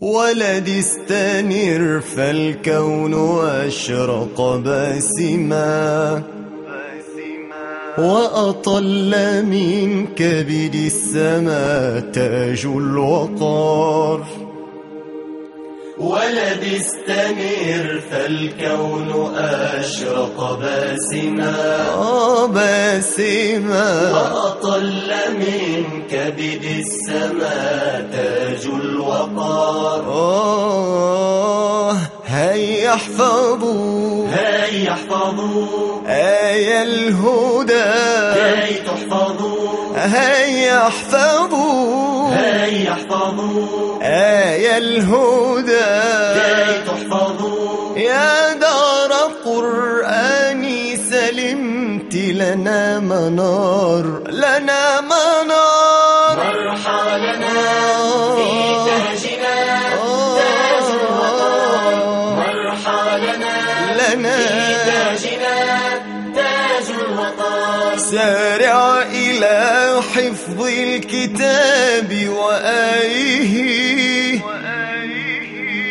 ولد استنر فالكون أشرق باسما. وأطل من كبد السماء تاج الوقار. ولد استنير فالكون أشرق باسما. آه باسما. وأطل من كبد السماء تاج احفظوا هيا احفظوا آية الهدى. كي تحفظوا. هيا احفظوا هيا احفظوا آية الهدى. كي تحفظوا. يا دار قرآني سلمت لنا منار. لنا منار. في تاجنا تاج الوطن سارع إلى حفظ الكتاب وآيه.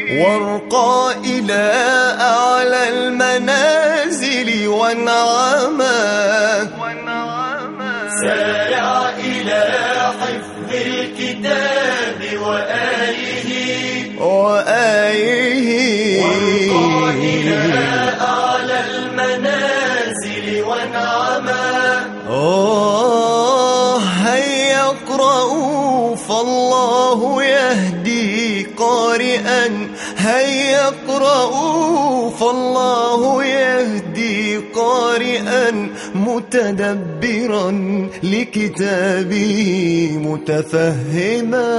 وارقى إلى أعلى المنازل والنعمات سارع إلى حفظ الكتاب وآله يهدي قارئا هيا اقرأوا فالله يهدي قارئا متدبرا لكتابه متفهما.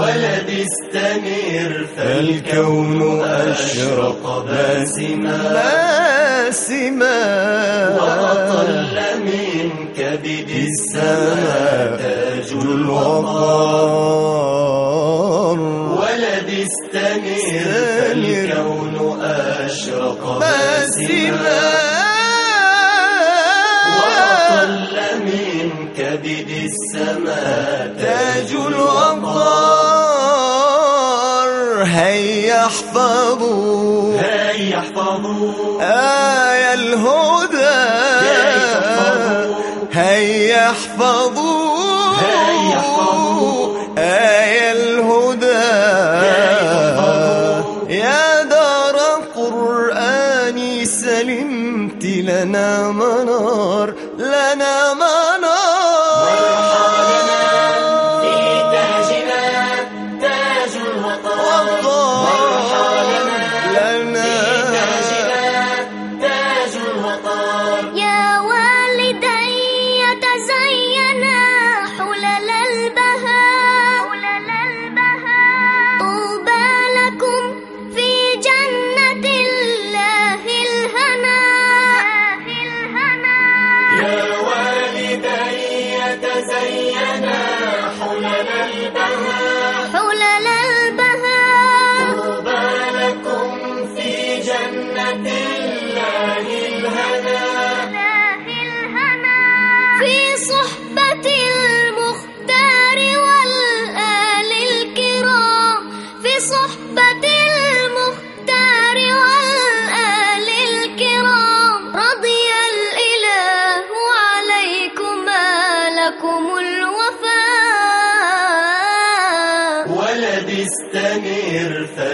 ولد استنير فالكون أشرق باسما. باسما وأطل من كبد السماء تاج الوقار. الوقار ولد استنير فالكون أشرق باسما. وأطل من كبد السماء تاج الوقار. هيا احفظوا هيا احفظوا آية الهدى. هيا احفظوا هيا احفظوا. آية الهدى. يا دار قرآني سلمت لنا منار لنا منار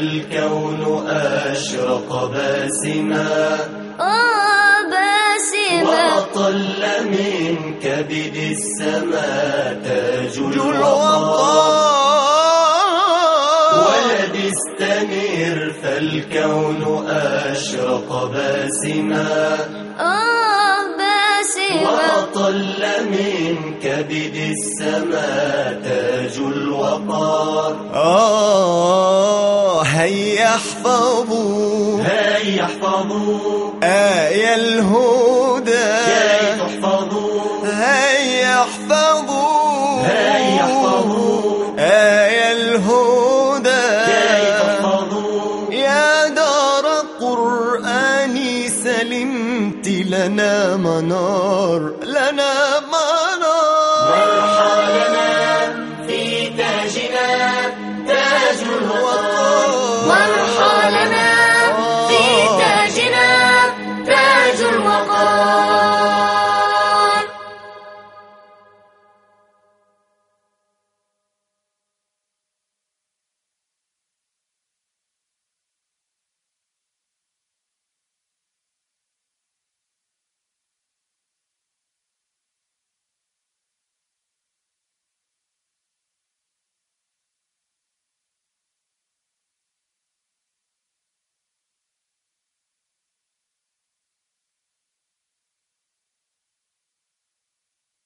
فالكون أشرق باسما. آه وأطل من كبد السماء تاج الوقار. ولد استنير فالكون أشرق باسما. وأطل من كبد السماء تاج الوقار. آه هيا احفظوا هيا احفظوا آية الهدى. كي تحفظوا هيا احفظوا هيا احفظوا آية الهدى. كي تحفظوا يا دار قرآني سلمت لنا منار.